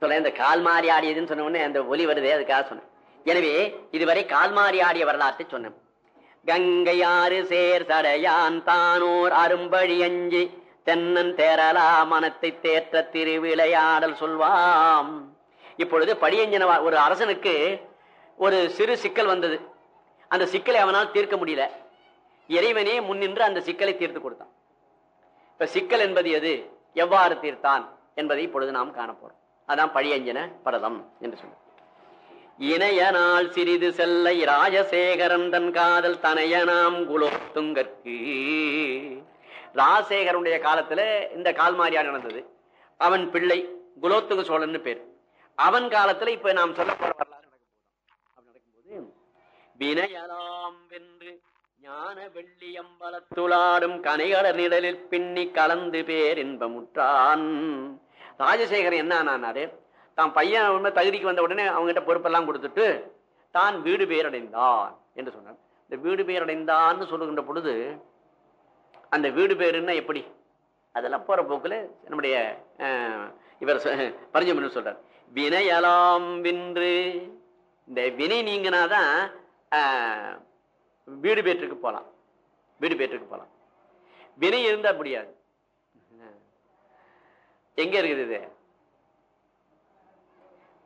சொல்ல இந்த கால் மாறி ஆடியதுன்னு சொன்ன உடனே அந்த ஒலி வருதே அதுக்காக சொன்னேன். எனவே இதுவரை கால் மாறி ஆடிய வரலாற்றை சொன்னேன். கங்கையாறு சேர் சடையான் தானோர் அரும்பழி அஞ்சி தென்னன் தேரலா மனத்தை தேற்ற திருவிளையாடல் சொல்வாம். இப்பொழுது படியஞ்சன ஒரு அரசனுக்கு ஒரு சிறு சிக்கல் வந்தது. அந்த சிக்கலை அவனால் தீர்க்க முடியல. இறைவனே முன்னின்று அந்த சிக்கலை தீர்த்து கொடுத்தான். இப்ப சிக்கல் என்பது எது? எவ்வாறு தீர்த்தான் என்பதை இப்பொழுது நாம் காணப்போறோம். அதான் பழியஞ்சன பரதம் என்று சொன்ன இணையனால் சிறிது செல்ல ராஜசேகரன் தன் காதல் தனையனாம் குலோத்துங்கற்கு. ராஜசேகரனுடைய காலத்துல இந்த கால்மாரியா நடந்தது. அவன் பிள்ளை குலோத்துங்க சோழன் பேர். அவன் காலத்துல இப்ப நாம் சொல்ல போற வரலாறு நடக்கும்போது வினையலாம் வென்று ஞான வெள்ளியம்பலத்துளாடும் கனைகள நிழலில் பின்னி கலந்து பேர் இன்பமுற்றான். ராஜசேகரன் என்ன ஆனாரு தான் பையன் உண்மை தகுதிக்கு வந்த உடனே அவங்ககிட்ட பொறுப்பெல்லாம் கொடுத்துட்டு தான் வீடு பேரடைந்தான் என்று சொன்னார் இந்த வீடு பேரடைந்தான்னு சொல்லுகின்ற பொழுது அந்த வீடு பேருன்னா எப்படி? அதெல்லாம் போகிற போக்கில் நம்முடைய இவர் பரிஞ்சமன் சொல்கிறார் வினையலாம் வின்று இந்த வினை நீங்கினாதான் தான் வீடு பேற்றுக்கு போகலாம் வீடு பேற்றுக்கு போகலாம் வினை இருந்தால் முடியாது. எங்க இருக்குது இது?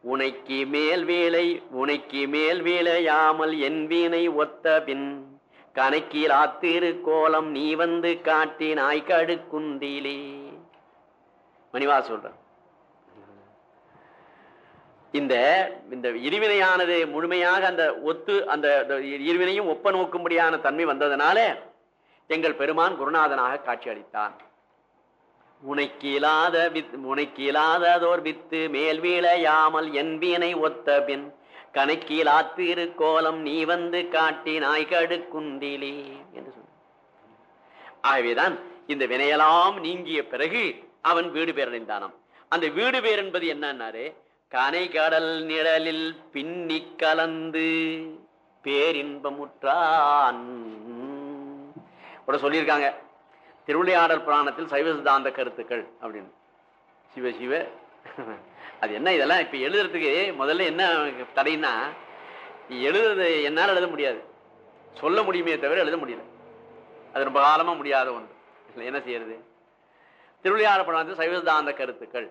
உனைக்கு மேல் வேலை உனைக்கு மேல் வேலையாமல் என் வீணை ஒத்த பின் கணக்கில் ஆத்திரு கோலம் நீ வந்து காட்டினாய் கடுக்குண்டிலே மணிவா சொல்ற இந்த இந்த இருவினையானது முழுமையாக அந்த ஒத்து அந்த இருவினையும் ஒப்ப நோக்கும்படியான தன்மை வந்ததனால எங்கள் பெருமான் குருநாதனாக காட்சி அளித்தான் உனைக்கு இல்லாத வித் உனைக்கு இல்லாததோர் வித்து மேல் வீழையாமல் என் வீணை ஒத்த பின் கணக்கில் ஆத்திரு கோலம் நீ வந்து காட்டி நாய்கடு குண்டிலே என்று சொன்ன ஆகவேதான் இந்த வினையெல்லாம் நீங்கிய பிறகு அவன் வீடு பேரடைந்தானாம். அந்த வீடு பேர் என்பது என்னன்னாரு? கனை கடல் நிழலில் பின்னி கலந்து பேரின்பமுற்றான். கூட சொல்லியிருக்காங்க. திருவிளையாடல் புராணத்தில் சைவ சித்தாந்த கருத்துக்கள் அப்படின்னு. சிவ சிவ. அது என்ன இதெல்லாம்? இப்போ எழுதுறதுக்கு முதல்ல என்ன தடைன்னா எழுதுறது என்னால் எழுத முடியாது. சொல்ல முடியுமே தவிர எழுத முடியல. அது ரொம்ப காலமாக முடியாத ஒன்று. இல்லை என்ன செய்யறது? திருவிளையாடல் புராணத்தில் சைவ சித்தாந்த கருத்துக்கள்.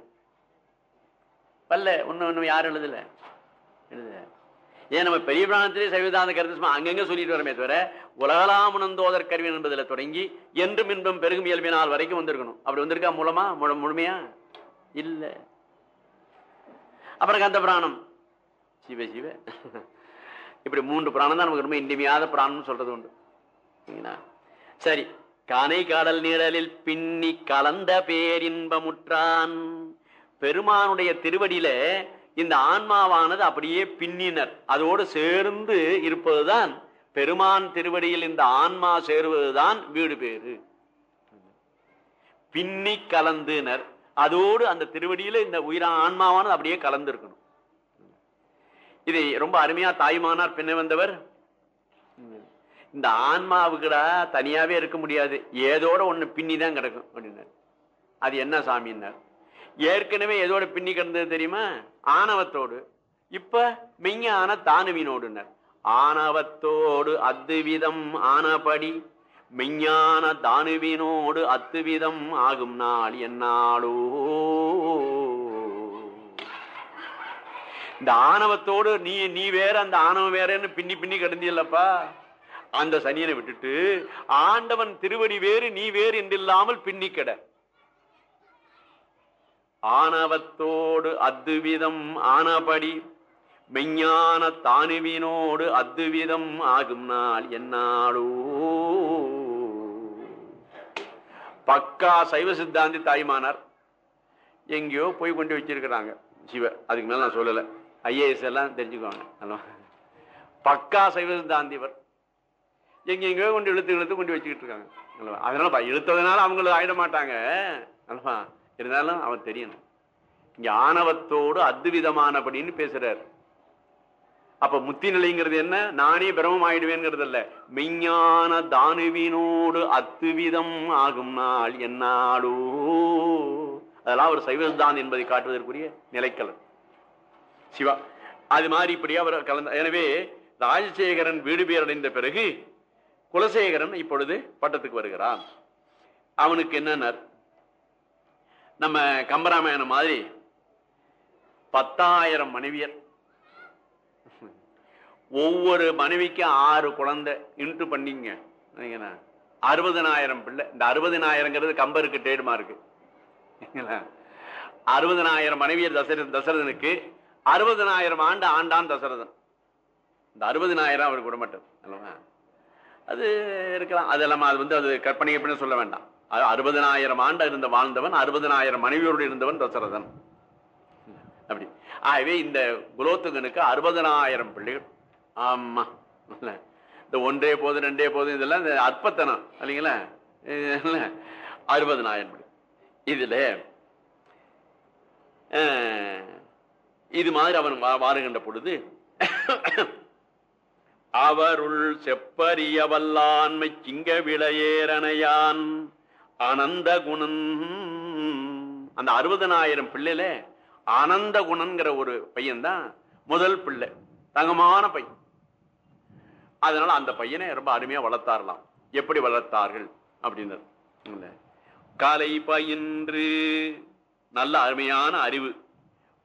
பல்ல ஒன்று ஒன்று யாரும் எழுதலை. எழுதலை. ஏன் நம்ம பெரிய பிராணத்திலே சைவதாந்த கருத்து சும்மா அங்கங்க சொல்லிட்டு வரமே தவிர உலகலாமுனந்தோதர் கருவி என்பதில் தொடங்கி என்றும் இன்பம் பெருகும் இயல்பினால் வரைக்கும் வந்திருக்கணும். அப்படி வந்திருக்கா மூலமா? முழு முழுமையா? இல்லை. அப்புறம் கந்த புராணம். சிவ சிவ. இப்படி மூன்று புராணம் தான் நமக்கு ரொம்ப இன்றிமையாத பிராணம்னு சொல்றது உண்டு. சரிங்களா? சரி. கானை காடல் நிழலில் பின்னி கலந்த பேரின்பமுற்றான். பெருமானுடைய திருவடியில இந்த ஆன்மாவானது அப்படியே பின்னினர். அதோடு சேர்ந்து இருப்பதுதான் பெருமான் திருவடியில் இந்த ஆன்மா சேருவதுதான் வீடு பேரு பின்னி கலந்துனர். அதோடு அந்த திருவடியில இந்த உயிரா ஆன்மாவானது அப்படியே கலந்துருக்கணும். இதை ரொம்ப அருமையா தாய்மானார் பின்ன வந்தவர். இந்த ஆன்மாவுக்குடா தனியாவே இருக்க முடியாது. ஏதோட ஒண்ணு பின்னி தான் கிடக்கும் அப்படின்னார். அது என்ன சாமின்னார்? ஏற்கனவே எதோட பின்னி கிடந்தது தெரியுமா? ஆணவத்தோடு. இப்ப மெய்ஞான தானுவினோடுனர். ஆணவத்தோடு அத்துவிதம் ஆனபடி மெய்ஞான தானுவினோடு அத்துவிதம் ஆகும் நாள் என்னாளோ இந்த ஆணவத்தோடு நீ நீ வேற அந்த ஆணவம் வேறன்னு பின்னி பின்னி கிடந்தியல்லப்பா. அந்த சனியனை விட்டுட்டு ஆண்டவன் திருவடி வேறு நீ வேறு என்றில்லாமல் பின்னிக்கட ஆணவத்தோடு அத்துவிதம் ஆனபடி மெஞ்ஞான தானுவினோடு அத்துவிதம் ஆகும் நாள் என்னாளோ? பக்கா சைவ சித்தாந்தி தாய்மானார் எங்கேயோ போய் கொண்டு வச்சிருக்கிறாங்க. சிவ அதுக்கு மேல நான் சொல்லலை. ஐஏஎஸ் எல்லாம் தெரிஞ்சுக்குவாங்க. அல்லவா பக்கா சைவ சித்தாந்திவர் எங்க எங்கேயோ கொண்டு இழுத்து இழுத்து கொண்டு வச்சுக்கிட்டு இருக்காங்க. அல்லவா அதனால பா- இழுத்ததுனால அவங்களுக்கு ஆயிட மாட்டாங்க. அல்லவா இருந்தாலும் அவன் தெரியணும். இங்க ஆணவத்தோடு அத்துவிதமானபடின்னு பேசுறார். அப்ப முத்தி நிலைங்கிறது என்ன? நானே பிரமம் ஆயிடுவேங்கிறது இல்ல மெய்ஞான தானுவினோடு அத்துவிதம் ஆகும் நாள் என்னாலோ. அதெல்லாம் ஒரு சைவதான் என்பதை காட்டுவதற்குரிய நிலைக்கலன் சிவா அது மாதிரி இப்படி அவர் கலந்த எனவே ராஜசேகரன் வீடு பேரடைந்த பிறகு குலசேகரன் இப்பொழுது பட்டத்துக்கு வருகிறான். அவனுக்கு என்னன்னார்? நம்ம கம்பராமாயணம் மாதிரி பத்தாயிரம் மனைவியர். ஒவ்வொரு மனைவிக்கும் ஆறு குழந்தை. இன்ட்டு பண்ணிங்க. அறுபதனாயிரம் பிள்ளை. இந்த அறுபதனாயிரங்கிறது கம்பருக்கு டேடுமா இருக்கு அறுபதனாயிரம் மனைவியர் தசர தசரதனுக்கு அறுபதனாயிரம் ஆண்டு ஆண்டான் தசரதன். இந்த அறுபதனாயிரம் அவருக்கு விடமாட்டது அல்லவா? அது இருக்கலாம். அது இல்லாமல் அது வந்து அது கற்பனை எப்படின்னு சொல்ல வேண்டாம். அறுபதனாயிரம் ஆண்டு இருந்த வாழ்ந்தவன் அறுபதனாயிரம் மனைவியோடு இருந்தவன் தசரதன். அப்படி. ஆகவே இந்த குலோத்துங்கனுக்கு அறுபதனாயிரம் பிள்ளைகள். ஆமா. இந்த ஒன்றே போதும் ரெண்டே போதும் இதெல்லாம் இந்த அற்பத்தனம் இல்லைங்களா? அறுபதனாயிரம் பிள்ளை. இதுல இது மாதிரி அவன் வா- வாருகின்ற பொழுது அவருள் செப்பரிய வல்லாண்மை சிங்க விளையேறனையான் அனந்த குணன் அந்த அறுபதனாயிரம் பிள்ளையில அனந்த குணன்கிற ஒரு பையன் தான் முதல் பிள்ளை தங்கமான பையன். அதனால அந்த பையனை ரொம்ப அருமையா வளர்த்தாரலாம். எப்படி வளர்த்தார்கள் அப்படின்றது. காலை பயின்று நல்ல அருமையான அறிவு.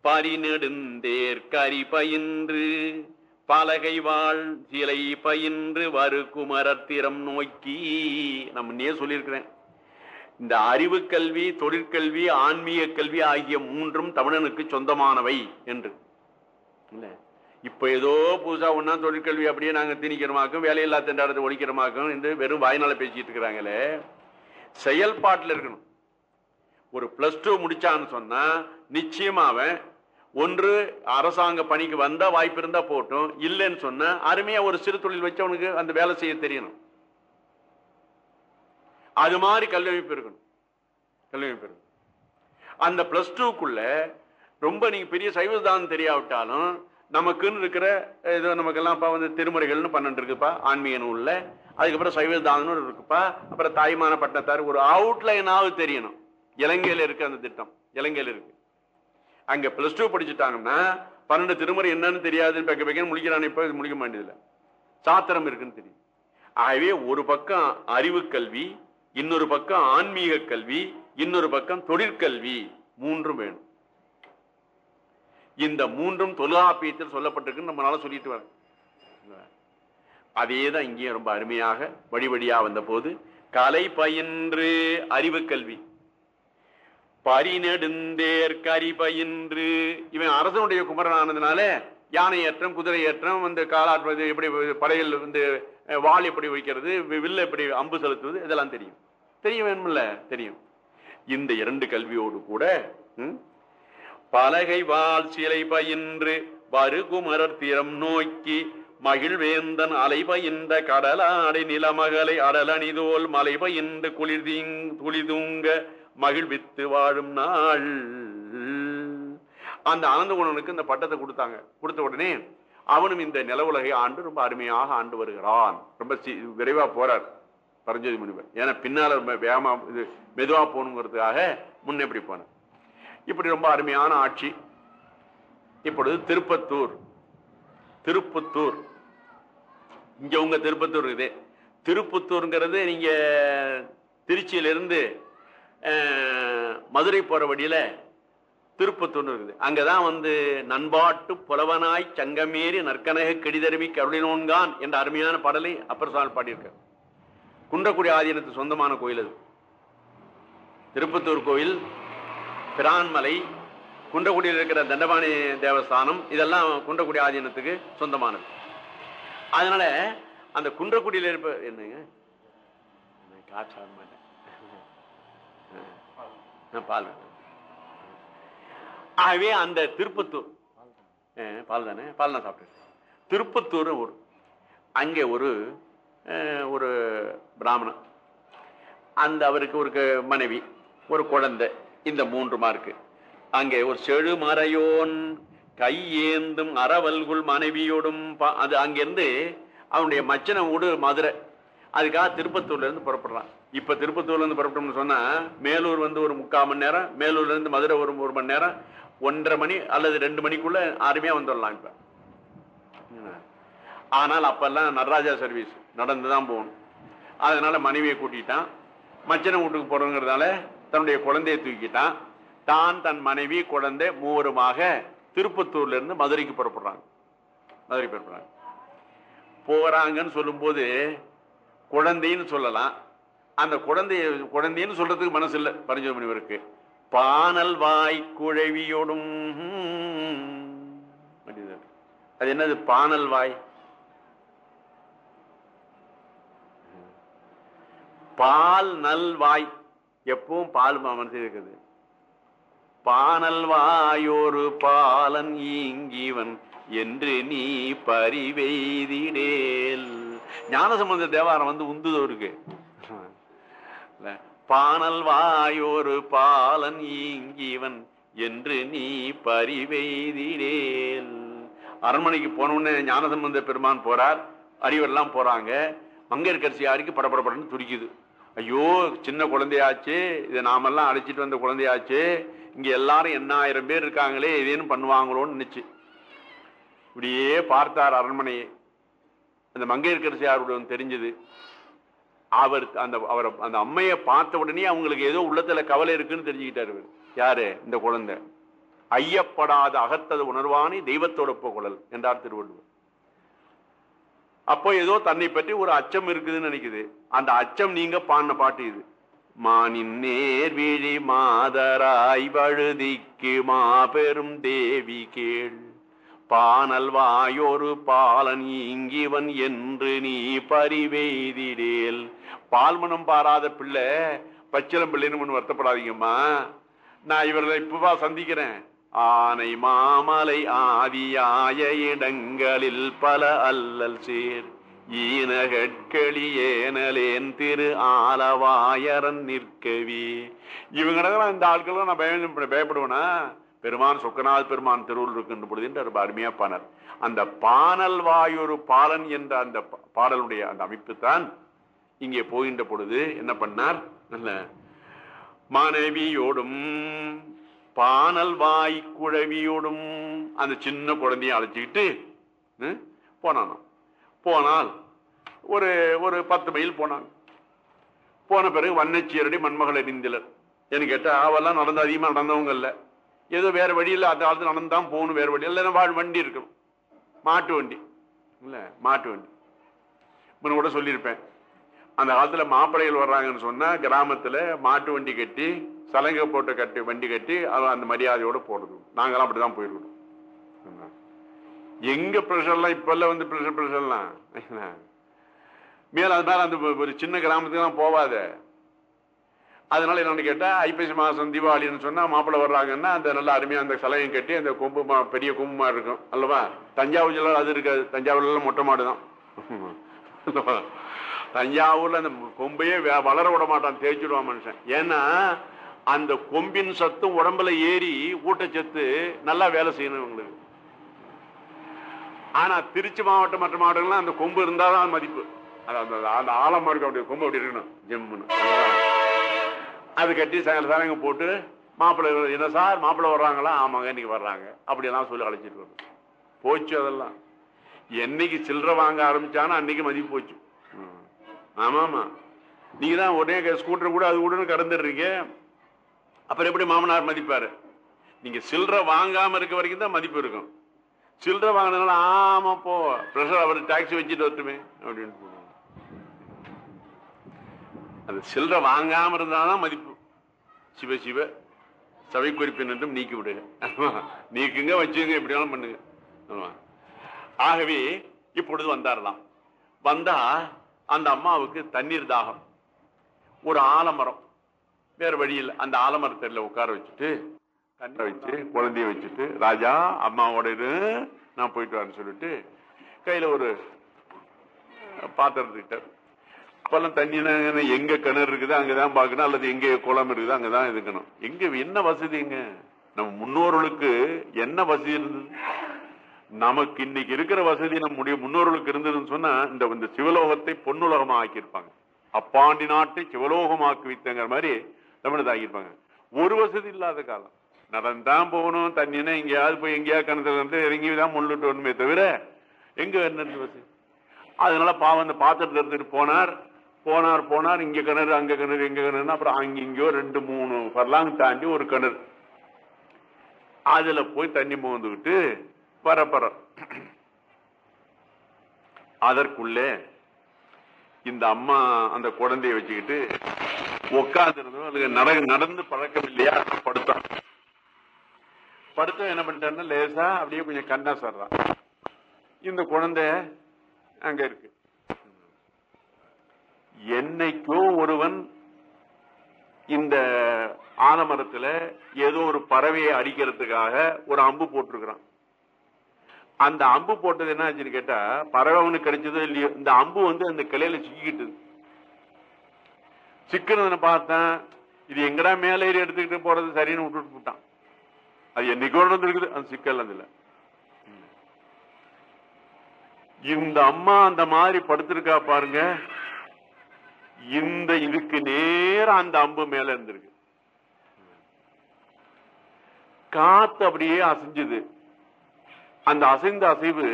பரிநெடுந்தேர் கரி பயின்று பலகை வாழ் சிலை பயின்று வரு குமரத்திரம் நோக்கி. நம்ம முன்னே சொல்லியிருக்கிறேன். இந்த அறிவு கல்வி தொழிற்கல்வி ஆன்மீக கல்வி ஆகிய மூன்றும் தமிழனுக்கு சொந்தமானவை என்று. இல்லை? இப்ப ஏதோ புதுசா ஒன்னா தொழிற்கல்வி அப்படியே நாங்க திணிக்கிறமாக்கும் வேலையில்லா திண்டாடத்தை ஒழிக்கிறமாக்கும் என்று வெறும் வாய்நாள பேசிட்டு இருக்கிறாங்களே. செயல்பாட்டில் இருக்கணும். ஒரு பிளஸ் டூ முடிச்சான்னு சொன்னா நிச்சயமாக அவன் ஒன்று அரசாங்க பணிக்கு வந்தா வாய்ப்பு இருந்தா போட்டும். இல்லைன்னு சொன்னா அருமையா ஒரு சிறு தொழில் வச்சு அவனுக்கு அந்த வேலை செய்ய தெரியணும். அது மாதிரி கல்வி அமைப்பு இருக்கணும். கல்வி அமைப்பு இருக்கணும். அந்த பிளஸ் டூக்குள்ள ரொம்ப நீங்கள் பெரிய சைவதானம் தெரியாவிட்டாலும் நமக்குன்னு இருக்கிற ஏதோ நமக்கெல்லாம் இப்போ வந்து திருமுறைகள்னு பன்னெண்டு இருக்குப்பா ஆன்மீக நூலில். அதுக்கப்புறம் சைவதானம்னு இருக்குப்பா. அப்புறம் தாய்மான பட்டத்தார் ஒரு அவுட்லைனாவது தெரியணும். இலங்கையில் இருக்கு அந்த திட்டம். இலங்கையில் இருக்கு. அங்கே பிளஸ் டூ படிச்சுட்டாங்கன்னா பன்னெண்டு திருமுறை என்னன்னு தெரியாதுன்னு பக்க பக்கம் முடிக்கிறானே இப்போ இது முடிக்க மாட்டேதுல சாத்திரம் இருக்குன்னு தெரியும். ஆகவே ஒரு பக்கம் அறிவு கல்வி இன்னொரு பக்கம் ஆன்மீக கல்வி இன்னொரு பக்கம் தொழிற்கல்வி மூன்றும் வேணும். இந்த மூன்றும் தொல்காப்பியத்தில் சொல்லப்பட்டிருக்குன்னு நம்மளால சொல்லிட்டு வர. அதே தான் இங்கேயும் ரொம்ப அருமையாக வழி வந்த போது கலை பயின்று அறிவு கல்வி. பரிநெடுந்தேர் கரி பயின்று. இவன் அரசனுடைய குமரன் ஆனதுனால யானை ஏற்றம் குதிரை ஏற்றம் வந்து காலாற்றுவது எப்படி படையில் வந்து அஹ், வாள் எப்படி வைக்கிறது வில்ல எப்படி அம்பு செலுத்துவது இதெல்லாம் தெரியும். தெரிய வேணும்ல தெரியும். இந்த இரண்டு கல்வியோடு கூட பலகை வாழ் சிலை பயின்று வருகுமரர் திறம் நோக்கி மகிழ்வேந்தன் அலைபயின்ற கடலாடை நிலமகளை அடலணிதோல் மலை பயின்று குளிர்தீங் குளிதூங்க மகிழ்வித்து வாழும் நாள். அந்த ஆனந்தகுணனுக்கு இந்த பட்டத்தை கொடுத்தாங்க. கொடுத்த உடனே அவனும் இந்த நில உலகை ஆண்டு ரொம்ப அருமையாக ஆண்டு வருகிறான். ரொம்ப சி- விரைவா போறார். பரஞ்சோதி முனிவர். ஏன்னா பின்னால் ரொம்ப இது மெதுவாக போகணுங்கிறதுக்காக முன்னே இப்படி போனேன் இப்படி ரொம்ப அருமையான ஆட்சி. இப்பொழுது திருப்பத்தூர். திருப்புத்தூர். இங்கே உங்கள் திருப்பத்தூர் இருக்குது. திருப்புத்தூருங்கிறது நீங்கள் திருச்சியிலிருந்து மதுரை போகிற வழியில் திருப்பத்தூர் இருக்குது. அங்கே தான் வந்து நண்பாட்டு புலவனாய் சங்கமேறி நற்கனக கெடிதருவி கருளினோன்கான் என்ற அருமையான பாடலை அப்பர் சால் பாடியிருக்கார். குன்றக்குடி ஆதீனத்து சொந்தமான கோயில் அது. திருப்பத்தூர் கோயில் பிரான்மலை குன்றக்குடியில் இருக்கிற தண்டபாணி தேவஸ்தானம் இதெல்லாம் குன்றக்குடி ஆதீனத்துக்கு சொந்தமானது. அதனால அந்த குன்றக்குடியில் இருப்ப என்னங்க? காற்று மாட்டேன். நான் பால் ஆகவே அந்த திருப்பத்தூர் பால் தானே? பால் நான் சாப்பிட்டேன் திருப்பத்தூர் ஊர் அங்கே ஒரு ஒரு பிராமணன். அந்த அவருக்கு ஒரு க- மனைவி ஒரு குழந்தை இந்த மூன்று மார்க்கு. அங்கே ஒரு செழு மறையோன் கையேந்தும் அறவல்குள் மனைவியோடும் பா- அது அங்கேருந்து அவனுடைய மச்சனை ஊடு மதுரை. அதுக்காக திருப்பத்தூர்லேருந்து புறப்படுறான். இப்போ திருப்பத்தூர்லேருந்து புறப்பட்டோம்னு சொன்னால் மேலூர் வந்து ஒரு முக்கால் மணி நேரம் மேலூர்லேருந்து மதுரை ஒரு ஒரு மணி நேரம் ஒன்றரை மணி அல்லது ரெண்டு மணிக்குள்ளே அருமையாக வந்துடலாம் இப்போ. ஆனால் அப்பெல்லாம் நடராஜா சர்வீஸ் நடந்து தான் போகணும். அதனால் மனைவியை கூட்டிட்டான். மச்சனை வீட்டுக்கு போகிறோங்கிறதால தன்னுடைய குழந்தையை தூக்கிட்டான். தான் தன் மனைவி குழந்தை மூவருமாக திருப்பத்தூர்லேருந்து மதுரைக்கு புறப்படுறாங்க. மதுரை புறப்படுறாங்க. போகிறாங்கன்னு சொல்லும்போது குழந்தைன்னு சொல்லலாம். அந்த குழந்தைய குழந்தைன்னு சொல்கிறதுக்கு மனசு இல்லை பரஞ்சோதி முனிவருக்கு பானல் வாய் குழவியோடும். அது என்னது? பானல் வாய். பால் நல்வாய். எப்பவும் பால் மனசு இருக்குது. பானல் வாயோரு பாலன் ஈங்கிவன் என்று நீ பரிவெய்திடேல் ஞானசம்பந்த தேவாரம் வந்து உந்துதோருக்கு இல்ல. பானல் வாயோரு பாலன் ஈங்கிவன் என்று நீ பரிவெய்திடேல் அரண்மனைக்கு போன ஞானசம்பந்த பெருமான் போறார். அறிவெல்லாம் போறாங்க. மங்கையர்கரசியாருக்கு படப்படப்படன்னு துடிக்குது. ஐயோ சின்ன குழந்தையாச்சு. இதை நாமெல்லாம் அழைச்சிட்டு வந்த குழந்தையாச்சு. இங்கே எல்லாரும் எண்ணாயிரம் பேர் இருக்காங்களே இதேன்னு பண்ணுவாங்களோன்னு நினச்சி. இப்படியே பார்த்தார் அரண்மனையை. அந்த மங்கையர்கரசியாருடைய தெரிஞ்சது. அவர் அந்த அவரை அந்த அம்மையை பார்த்த உடனே அவங்களுக்கு ஏதோ உள்ளத்தில் கவலை இருக்குன்னு தெரிஞ்சுக்கிட்டார் இவர். யாரு? இந்த குழந்தை. ஐயப்படாத அகத்தது உணர்வானி தெய்வத்தோட குழல் என்றார் திருவள்ளுவர். அப்போ ஏதோ தன்னை பற்றி ஒரு அச்சம் இருக்குதுன்னு நினைக்குது. அந்த அச்சம் நீங்க பாடின பாட்டு இது. மானின் நேர்விழி மாதராய் வழுதிக்கு மாபெரும் தேவி கேள். பானல் வாயொரு பாலன் இங்கிவன் என்று நீ பரிவெய்திடேல் பால்மனம் பாராத பிள்ளை பச்சிலம் பிள்ளைன்னு வருத்தப்படாதீங்கம்மா. நான் இவர்களை இப்பவா சந்திக்கிறேன். ஆனை மாமலை ஆவியாய இடங்களில் பல அல்லல் சேர். ஈனகட்களி திரு ஆலவாயரன் நிற்கவி. இவங்க இந்த ஆட்களும் நான் பயம் பயப்படுவேனா? பெருமான் சொக்கநாத் பெருமான் திருவுள் இருக்கின்ற பொழுது என்று ரொம்ப அருமையா பாணர் அந்த பானல் வாயொரு பாலன் என்ற அந்த பாடலுடைய அந்த அமைப்பு தான் இங்கே போகின்ற பொழுது என்ன பண்ணார்? நல்ல மனைவியோடும் பானல் வாய் குழவியோடும் அந்த சின்ன குழந்தைய அழைச்சிக்கிட்டு ம், போனால் ஒரு ஒரு பத்து மைல் போனாங்க. போன பிறகு வண்ணச்சீரடி மண்மகள் அறிந்திலர். எனக்கு கேட்டால் அவெல்லாம் நடந்து அதிகமாக நடந்தவங்க இல்லை ஏதோ வழி வழியில் அந்த காலத்தில் நடந்தான் போகணும் வேறு வழி இல்லைன்னா வாழ் வண்டி இருக்கணும் மாட்டு வண்டி. இல்லை மாட்டு வண்டி. முன்ன கூட சொல்லியிருப்பேன். அந்த காலத்தில் மாப்பிள்ளைகள் வர்றாங்கன்னு சொன்னால் கிராமத்தில் மாட்டு வண்டி கட்டி சலங்கை போட்டு கட்டி வண்டி கட்டி அவன் அந்த மரியாதையோட போடுறது அப்படி தான் போயிருக்கணும் எங்க ப்ரெஷர்லாம் இப்பெல்லாம் வந்து ப்ரெஷர் ப்ரெஷர்லாம்? மேல அதனால அந்த ஒரு சின்ன கிராமத்துக்குலாம் போவாத. அதனால என்னன்னு கேட்டா ஐப்பசி மாசம் தீபாவளின்னு சொன்னா மாப்பிள்ளை வர்றாங்கன்னா அந்த நல்ல அருமையா அந்த சலகம் கட்டி அந்த கொம்பு மா- பெரிய கொம்பு மாதிரி இருக்கும். அல்லவா? தஞ்சாவூர்ல அது இருக்காது. தஞ்சாவூர்ல மொட்டை மாடு தான். தஞ்சாவூர்ல அந்த கொம்பையே வளர விட மாட்டான். தேய்ச்சிடுவான் மனுஷன். ஏன்னா அந்த கொம்பின் சத்தும் உடம்புல ஏறி ஊட்டச்சத்து நல்லா வேலை செய்யணும் இவங்களுக்கு. ஆனா திருச்சி மாவட்டம் மற்ற மாவட்டங்கள்லாம் அந்த கொம்பு இருந்தாதான் மதிப்பு. அது அந்த அந்த ஆழமா இருக்கும் அப்படி கொம்பு அப்படி இருக்கணும். ஜெம்முன்னு. அது கட்டி சாயங்காலம் சாயங்க போட்டு மாப்பிள்ளை என்ன சார் மாப்பிள்ளை வர்றாங்களா? ஆமாங்க இன்னைக்கு வர்றாங்க. அப்படியெல்லாம் சொல்லி அழைச்சிட்டு வரும். போச்சு அதெல்லாம். என்னைக்கு சில்லறை வாங்க ஆரம்பிச்சானோ அன்னைக்கு மதிப்பு போச்சு. ம். ஆமாம். ஆமா நீங்க தான் உடனே ஸ்கூட்டர் கூட அது கூட கடந்துடுறீங்க. அப்புறம் எப்படி மாமனார் மதிப்பாரு? நீங்க சில்லறை வாங்காம இருக்க வரைக்கும் தான் மதிப்பு இருக்கும். சில்லற வாங்கினால ஆமா போ ப்ரெஷர் அவர் டாக்ஸி வச்சுட்டு வரட்டுமே அப்படின்னு போடுவாங்க. அது சில்லறை வாங்காம இருந்தாதான் மதிப்பு. சிவ சிவ சபை குறிப்பின் என்றும் நீக்கி விடுங்க. நீக்குங்க வச்சுங்க எப்படி வேணாலும் பண்ணுங்க. ஆமா. ஆகவே இப்பொழுது வந்தாரலாம் வந்தா அந்த அம்மாவுக்கு தண்ணீர் தாகம். ஒரு ஆலமரம். வேற வழியில் அந்த ஆலமரத்தில் உட்கார வச்சுட்டு தண்ணி வச்சு குழந்தைய வச்சுட்டு ராஜா அம்மாவோட நான் போயிட்டு வரேன்னு சொல்லிட்டு கையில ஒரு பாத்திரத்துக்கிட்ட அப்பெல்லாம் தண்ணி எங்க கிணறு இருக்குது அங்கதான் பார்க்கணும் அல்லது எங்க குளம் இருக்குது அங்கதான் இருக்கணும் எங்க என்ன வசதிங்க நம்ம முன்னோர்களுக்கு என்ன வசதி இருந்தது? நமக்கு இன்னைக்கு இருக்கிற வசதி நம்முடைய முன்னோர்களுக்கு இருந்ததுன்னு சொன்னா இந்த இந்த சிவலோகத்தை பொன்னுலகமா ஆக்கியிருப்பாங்க. அப்பாண்டி நாட்டை சிவலோகமாக்கி வைத்தங்கிற மாதிரி தமிழ் தாக்கியிருப்பாங்க. ஒரு வசதி இல்லாத காலம். நடந்தான் போகணும் தண்ணினா எங்கேயாவது போய் எங்கேயாவது கிணத்துல இருந்து இறங்கி தான் முள்ளுட்டு வரணுமே தவிர எங்க கிணறு வசதி? அதனால பாவம் அந்த பாத்திரத்தை எடுத்துட்டு போனார். போனார் போனார் இங்க கிணறு அங்க கிணறு எங்க கிணறுனா அப்புறம் அங்க இங்கேயோ ரெண்டு மூணு பர்லாங் தாண்டி ஒரு கிணறு. அதுல போய் தண்ணி முகந்துக்கிட்டு பரப்பற அதற்குள்ளே இந்த அம்மா அந்த குழந்தைய வச்சுக்கிட்டு உட்காந்துருந்தோம் அதுக்கு நட நடந்து பழக்கம் இல்லையா? படுத்தோம். படுத்தோம் என்ன பண்ணிட்டேன்னா லேசா அப்படியே கொஞ்சம் கண்ணா சர்றான். இந்த குழந்தை அங்க இருக்கு. என்னைக்கோ ஒருவன் இந்த ஆலமரத்துல ஏதோ ஒரு பறவையை அடிக்கிறதுக்காக ஒரு அம்பு போட்டிருக்கிறான். அந்த அம்பு போட்டது என்ன ஆச்சுன்னு கேட்டா பறவை அவனுக்கு கிடைச்சதோ இல்லையோ இந்த அம்பு வந்து அந்த கிளையில சிக்கிக்கிட்டு சிக்கிறதுன்னு பார்த்தேன். இது எங்கடா மேல ஏறி எடுத்துக்கிட்டு போறது சரின்னு விட்டுட்டு போட்டான். அது என்னைக்கு இருக்குது அந்த சிக்கல் அதுல. இந்த அம்மா அந்த மாதிரி படுத்திருக்கா பாருங்க. இந்த இதுக்கு நேரா அந்த அம்பு மேல இருந்திருக்கு. காத்து அப்படியே அசைஞ்சது. அந்த அசைந்த அசைவு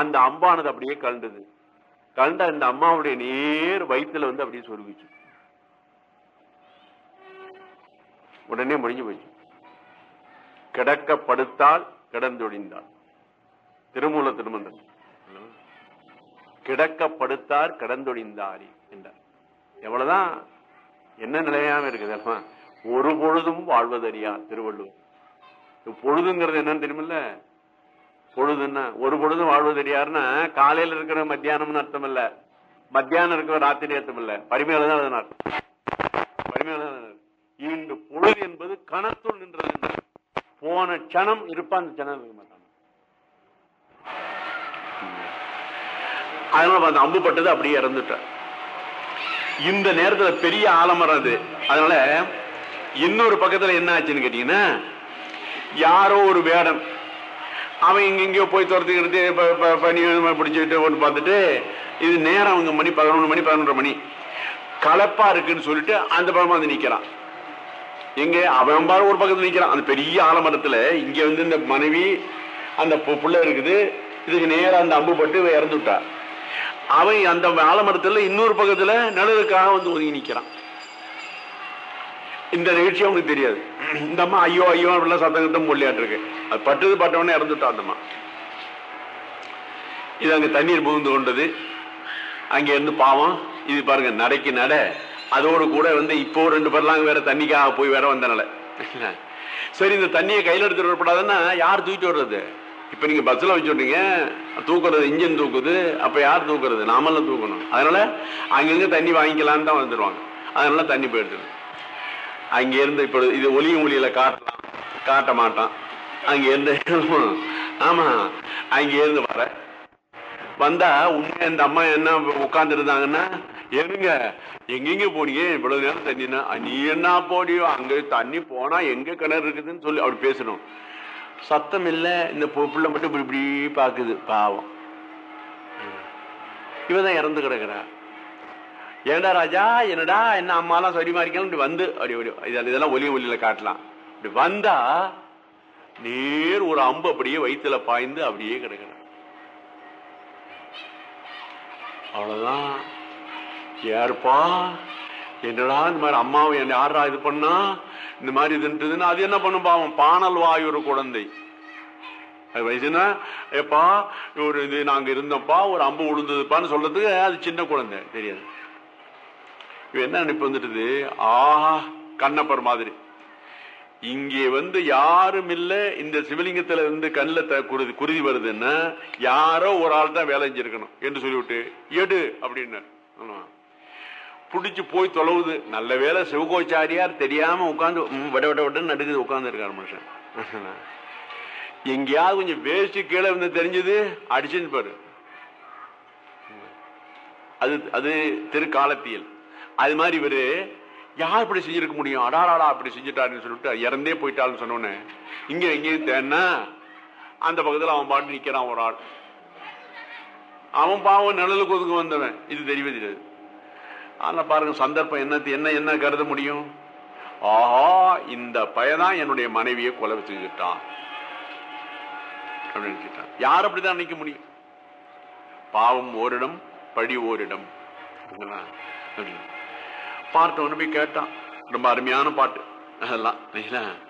அந்த அம்பானது அப்படியே கலண்டது கலண்ட அந்த அம்மாவுடைய நேர் வயித்துல வந்து அப்படியே சொருகிச்சு. உடனே முடிஞ்சு போச்சு. கிடக்க படுத்தால் கிடந்தொழிந்தாள் திருமூல திருமந்தன் கிடக்க படுத்தார் கிடந்தொழிந்தாரி என்றார். எவ்வளவுதான் என்ன நிலையாம இருக்குது ஒரு பொழுதும் வாழ்வதறியா திருவள்ளுவர். பொழுதுங்கிறது என்னன்னு தெரியுமில்ல? பொழுதுன்னா ஒரு பொழுதும் வாழ்வதறியாருன்னா காலையில இருக்கிற மத்தியானம்னு அர்த்தம் இல்ல. மத்தியானம் இருக்கிற ராத்திரி அர்த்தம் இல்ல. பரிமையில தான் அதன் அர்த்தம் பரிமையில தான் பொழுது என்பது கணத்துள் நின்றது போன க்ஷணம் இருப்பான் அந்த க்ஷணம் இருக்க மாட்டான். அதனால அந்த அம்பு பட்டது அப்படியே இறந்துட்டார் இந்த நேரத்துல பெரிய ஆலமரம் அது அதனால இன்னொரு பக்கத்துல என்ன ஆச்சுன்னு கேட்டீங்கன்னா யாரோ ஒரு வேடம். அவன் இங்க எங்கேயோ போய் துரத்துக்கிறது பனி பிடிச்சிட்டு ஒன்று பார்த்துட்டு இது நேரம் அவங்க மணி பதினொன்று மணி பதினொன்றரை மணி. கலப்பா இருக்குன்னு சொல்லிட்டு அந்த பழமா வந்து நிற்கிறான் எங்க அவன் பாரு ஒரு பக்கத்துல நிக்கிறான். அந்த பெரிய ஆலமரத்துல இங்க வந்து இந்த மனைவி அந்த பு- புள்ள இருக்குது. இதுக்கு நேரம் அந்த அம்பு பட்டு இறந்து விட்டா. அவன் அந்த ஆலமரத்துல இன்னொரு பக்கத்துல நடுவுக்காக வந்து ஒதுங்கி நிக்கிறான். இந்த நிகழ்ச்சி அவனுக்கு தெரியாது. இந்த அம்மா ஐயோ ஐயோ அப்படிலாம் சத்தம் கிட்டம் அது பட்டது பட்டவனே இறந்துட்டான் அந்த அம்மா. இது அங்க தண்ணீர் புகுந்து கொண்டது. அங்க இருந்து பாவம். இது பாருங்க நடைக்கு நடை. அதோடு கூட வந்து இப்போ ரெண்டு பேர்லாம் வேற தண்ணிக்காக போய் வேற வந்தனால. சரி இந்த தண்ணியை கையில் எடுத்துட்டு வரப்படாதுன்னா யார் தூக்கிட்டு வர்றது? இப்போ நீங்கள் பஸ்ஸில் வச்சுட்டீங்க தூக்குறது இன்ஜின் தூக்குது அப்போ யார் தூக்குறது? நாமெல்லாம் தூக்கணும். அதனால அங்கங்கே தண்ணி வாங்கிக்கலான்னு தான் வந்துடுவாங்க அதனால தண்ணி போயிடுது அங்கேருந்து இருந்து இது ஒளியும் ஒளியில் காட்டலாம். காட்ட மாட்டான். அங்கேருந்து இருந்து அங்கேருந்து இருந்து வர. வந்தால் உண்மை இந்த அம்மா என்ன உட்காந்துருந்தாங்கன்னா ஏனுங்க எங்கெங்க போனீங்க? இவ்வளவு நேரம் தண்ணினா நீ என்ன போடியோ அங்க தண்ணி போனா எங்க கிணறு இருக்குதுன்னு சொல்லி அப்படி பேசணும். சத்தம் இல்லை இந்த பிள்ளை மட்டும் இப்படி இப்படி பாக்குது. பாவம். இவதான் இறந்து கிடக்குறா. ஏண்டா ராஜா என்னடா என்ன அம்மாலாம் சரி மாறிக்கலாம் இப்படி வந்து அப்படி அப்படி இதெல்லாம் இதெல்லாம் ஒலி ஒலியில காட்டலாம். இப்படி வந்தா நேர் ஒரு அம்பு அப்படியே வயிற்றுல பாய்ந்து அப்படியே கிடக்குறா. அவ்வளவுதான். யாருப்பா என்னடா இந்த மாதிரி அம்மாவை என்ன யாரா இது பண்ணா? இந்த மாதிரி இதுன்றதுன்னு அது என்ன பண்ணும் பாவம்? பானல் வாய் ஒரு குழந்தை. அது வயசுனா ஏப்பா ஒரு இது நாங்கள் இருந்தோம்ப்பா ஒரு அம்பு விழுந்ததுப்பான்னு சொல்றதுக்கு அது சின்ன குழந்தை. தெரியாது. இவ என்ன நினைப்பு வந்துட்டுது? ஆஹா கண்ணப்பர் மாதிரி. இங்கே வந்து யாரும் இல்லை இந்த சிவலிங்கத்துல இருந்து கண்ணில் த- குருதி குருதி வருதுன்னா யாரோ ஒரு ஆள் தான் வேலை செஞ்சிருக்கணும். என்று சொல்லிவிட்டு எடு அப்படின்னு பிடிச்சி போய் தொலைவுது. நல்ல வேளை சிவகோச்சாரியார் தெரியாம உட்காந்து விட விட விடன்னு நடுக்குது உட்கார்ந்து இருக்காரு மனுஷன். எங்கேயாவது கொஞ்சம் வேஸ்ட் கீழே வந்து தெரிஞ்சது அடிச்சுன்னு பாரு. அது அது திருக்காலத்தியல். அது மாதிரி இவரு யார் இப்படி செஞ்சிருக்க முடியும்? அடாராடா அப்படி செஞ்சுட்டாருன்னு சொல்லிட்டு இறந்தே போயிட்டாருன்னு சொன்னோன்னு. இங்க எங்கேயும் தேன்னா அந்த பக்கத்துல அவன் பாட்டு நிக்கிறான் ஒரு ஆள். அவன் பாவம் நிழலுக்கு ஒதுங்க வந்தவன். இது தெரியவே தெரியாது ஆனா பாருங்க சந்தர்ப்பம் என்ன என்ன என்ன கருத முடியும்? ஆஹா இந்த பையதான் என்னுடைய மனைவியை கொலை வச்சுக்கிட்டான் அப்படின்னு கேட்டான். யார் அப்படிதான் நினைக்க முடியும்? பாவம் ஓரிடம் படி ஓரிடம். சரிங்களா? அப்படின்னு. பார்த்தவனு போய் கேட்டான். ரொம்ப அருமையான பாட்டு. அதெல்லாம் வெயில்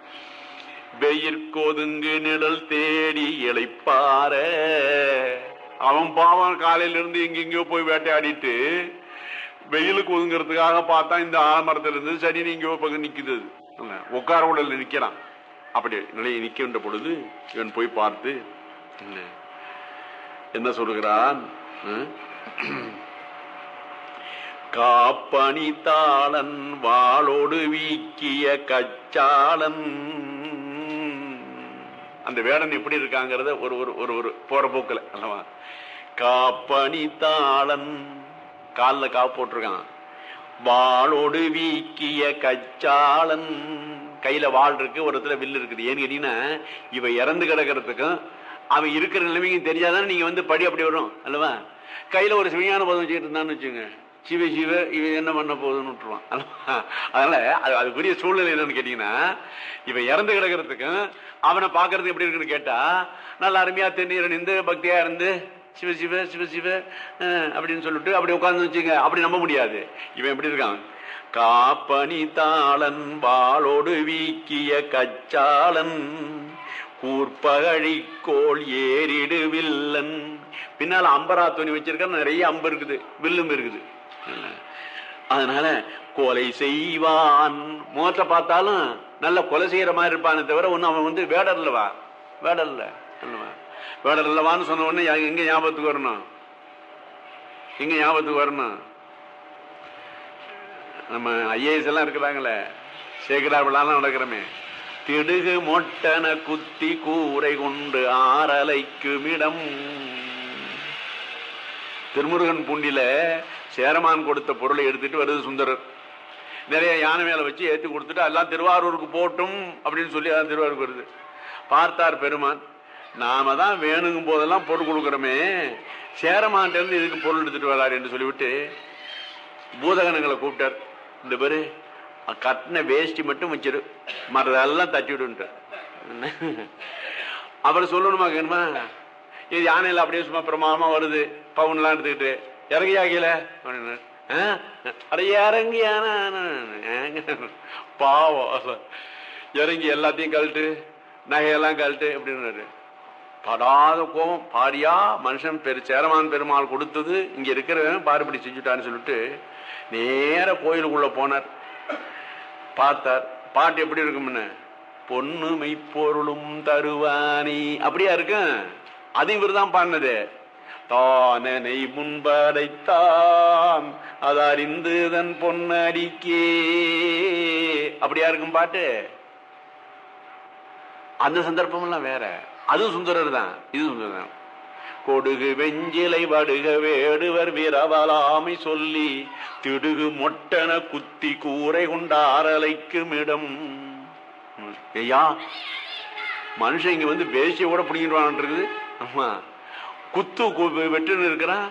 வெயிற்கொதுங்கு நிழல் தேடி இளைப்பார. அவன் பாவம் காலையில இருந்து எங்கெங்கயோ போய் வேட்டையாடிட்டு வெயிலுக்கு ஒதுங்கிறதுக்காக பார்த்தா இந்த ஆலமரத்துல இருந்து சரி நீங்க பக்கம் நிற்குது உட்கார உள்ள நிற்கிறான் அப்படி நிலையை நிக்கின்ற பொழுது இவன் போய் பார்த்து என்ன? சொல்லுகிறான் காப்பனித்தாளன் காப்பணி தாளன் வாளோடு வீக்கிய கச்சாளன். அந்த வேடன் எப்படி இருக்காங்கிறத ஒரு ஒரு ஒரு ஒரு போற போக்கில் அல்லவா? காப்பணி தாளன் காலில் காப்பு போட்டிருக்கான். வாளோடு வீக்கிய கச்சாளன். கையில் வாழ் இருக்கு ஒரு இடத்துல வில்லு இருக்குது. ஏன்னு கேட்டீங்கன்னா இவ இறந்து கிடக்கிறதுக்கும் அவன் இருக்கிற நிலைமைக்கும் தெரியாதானே நீங்கள் வந்து படி அப்படி வரும் அல்லவா? கையில் ஒரு சிவஞான பதம் வச்சுக்கிட்டு இருந்தான்னு வச்சுங்க சிவ சிவ இவன் என்ன பண்ண போகுதுன்னு விட்டுருவான் அதனால் அது அதுக்குரிய சூழ்நிலை என்னன்னு கேட்டிங்கன்னா இவன் இறந்து கிடக்கிறதுக்கும் அவனை பார்க்கறது எப்படி இருக்குன்னு கேட்டால் நல்ல அருமையாக தென்னீர் நின்று பக்தியாக இருந்து சிவ சிவ சிவ சிவ அப்படின்னு சொல்லிட்டு அப்படி உட்காந்து வச்சுங்க. அப்படி நம்ப முடியாது. இவன் எப்படி இருக்கான்? காப்பனி தாளன் வாளோடு வீக்கிய கச்சாளன் கூர்பகழிக்கோள் ஏறிடு வில்லன். பின்னால் அம்பரா துணி வச்சிருக்க நிறைய அம்பு இருக்குது. வில்லும் இருக்குது. அதனால கொலை செய்வான். முகத்தை பார்த்தாலும் நல்ல கொலை செய்யற மாதிரி இருப்பானே தவிர ஒன்னும் அவன் வந்து வேடர்லவா வேடர்ல. அல்லவா வேடர்லவான்னு சொன்ன உடனே எங்க ஞாபகத்துக்கு வரணும்? எங்க ஞாபகத்துக்கு வரணும்? நம்ம ஐஏஎஸ் எல்லாம் இருக்கிறாங்களே சேகரா விழாலாம் நடக்கிறோமே. திடுகு மொட்டன குத்தி கூரை கொண்டு ஆறலைக்குமிடம் திருமுருகன் பூண்டில சேரமான் கொடுத்த பொருளை எடுத்துட்டு வருது சுந்தரர். நிறைய யானை மேல வச்சு ஏத்தி கொடுத்துட்டு எல்லாம் திருவாரூருக்கு போட்டும் அப்படின்னு சொல்லி அதான் திருவாரூருக்கு வருது. பார்த்தார் பெருமான். நாம தான் வேணுங்கும் போதெல்லாம் பொருள் கொடுக்குறோமே சேரமான்ட்ட இதுக்கு பொருள் எடுத்துட்டு வராரு என்று சொல்லிவிட்டு பூதகணங்களை கூப்பிட்டார். இந்த பேரு கட்டின வேஷ்டி மட்டும் வச்சிரு. மற்றதெல்லாம் தச்சு விடுன்ட்டார். அவர் சொல்லணுமா கேணுமா இது யானையில் அப்படியே சும்மா பிரமாதமா வருது. பவுன்லாம் எடுத்துக்கிட்டு இறங்கியா கீழே? அப்படின்னு ஆ? அட இறங்கி பாவம். இறங்கி எல்லாத்தையும் கழட்டு நகையெல்லாம் கழட்டு அப்படின்னாரு. படாத கோபம். பாரியா மனுஷன் பெரு சேரமான் பெருமாள் கொடுத்தது இங்க இருக்கிறவன் பாருபடி செஞ்சுட்டான்னு சொல்லிட்டு நேர கோயிலுக்குள்ள போனார். பார்த்தார் பாட்டு எப்படி இருக்கும்னு? பொண்ணு மெய்ப்பொருளும் தருவானி. அப்படியா இருக்கும் அது இவர் தான் பாடினது. தானனை முன்படைத்தான் அது அறிந்து தன் பொன்னடிக்கே. அப்படியா இருக்கும் பாட்டு? அந்த சந்தர்ப்பம் எல்லாம் வேற. அதுவும் சுந்தரர் தான் இது சுந்தரர் தான். கொடுகு வெஞ்சிலை வடுக வேடுவர் விரவலாமை சொல்லி திடுகு மொட்டன குத்தி கூரை கொண்டாரலைக்கும் இடம் ஐயா மனுஷன் இங்க வந்து பேசிய கூட ஆமா. குத்து கு- வெட்டுன்னு இருக்கிறான்.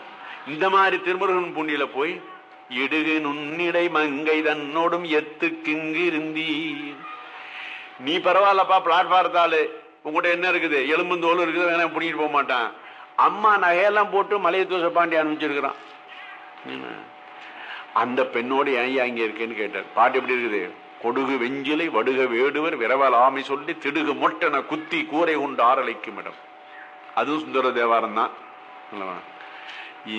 இந்த மாதிரி திருமுருகன் பூண்டியில போய் இடுகு நுண்ணிடை மங்கை தன்னோடும் எத்துக்கிங்கு இருந்தீர். நீ பரவாயில்லப்பா பிளாட்பாரத்தாலு உங்ககிட்ட என்ன இருக்குது? எலும்புந்தோலும் இருக்குது வேணா பிடிக்கிட்டு போக மாட்டான். அம்மா நகையெல்லாம் போட்டு மலையை தூச பாண்டி அனுப்பிச்சிருக்கிறான். அந்த பெண்ணோடு ஏன் இங்கே இருக்கேன்னு கேட்டார். பாட்டு எப்படி இருக்குது? கொடுகு வெஞ்சிலை வடுக வேடுவர் விரவல் ஆமை சொல்லி திடுகு மொட்டன குத்தி கூரை உண்டு ஆரலைக்கும் இடம் அதுவும் சுந்தர தேவாரம் தான்.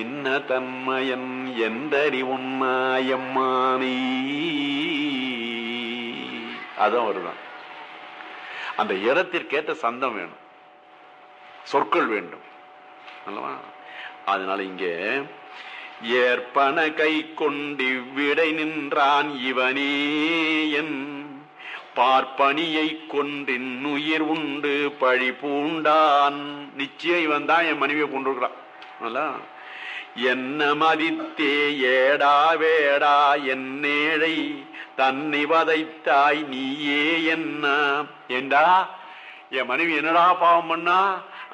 இன்ன தன்மயன் எந்தறி உன்னாயம்மானி அதான் வருதான் அந்த இடத்திற்கேற்ற சந்தம் வேணும். சொற்கள் வேண்டும். அல்லவா? அதனால இங்கே ஏற்பன கை கொண்டு விடை நின்றான் இவனே என் பார்ப்பனியை கொன்றின் உயிர் உண்டு பழி பூண்டான். நிச்சயம் இவன் தான் என் மனைவியை கொண்டிருக்கிறான் என்ன மதித்தே ஏடா வேடா என்னேழை தன்னை வதைத்தாய் நீயே என்ன? ஏண்டா? என் மனைவி என்னடா பாவம் பண்ணா?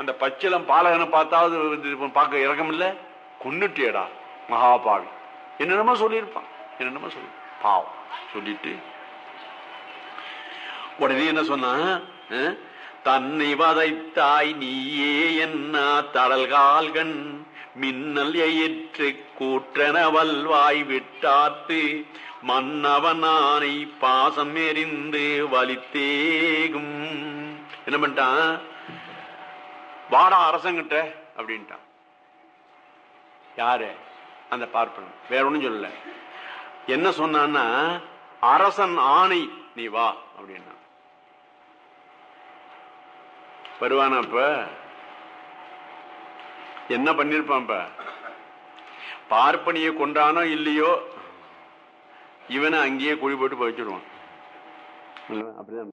அந்த பச்சிலம் பாலகனை பார்த்தாவது வந்து பார்க்க இறக்கம் இல்ல கொன்னுட்டியடா மகாபாவி. என்னென்னமோ சொல்லியிருப்பான். என்னென்னமோ சொல்லி பாவம் சொல்லிட்டு. உடனே என்ன சொன்னா தன்னை வதைத்தாய் நீயே என்ன தடல்கால்கண் மின்னல் எயிற்று கூற்றனவல் வாய் விட்டாத்து மன்னவனானை பாசம் எறிந்து வலித்தேகும். என்ன பண்ணிட்டான்? வாடா அரசங்கிட்ட அப்படின்ட்டான். யாரு? அந்த பார்ப்பனன். வேற ஒண்ணும் சொல்லல. என்ன சொன்னான்னா அரசன் ஆணை நீ வா அப்படின்னா வருவானா இப்ப என்ன பண்ணிருப்பான் இப்ப பார்ப்பனிய கொண்டானோ இல்லையோ இவனை அங்கேயே குழி போட்டு வச்சிடுவான் அப்படிதான்